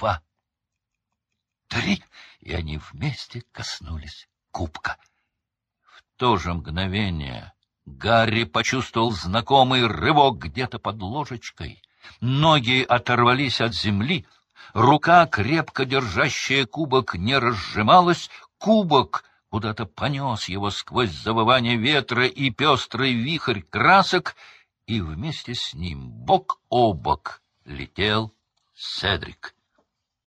два, три, и они вместе коснулись кубка. В то же мгновение Гарри почувствовал знакомый рывок где-то под ложечкой. Ноги оторвались от земли, рука, крепко держащая кубок, не разжималась, кубок куда-то понес его сквозь завывание ветра и пестрый вихрь красок, и вместе с ним бок о бок летел Седрик.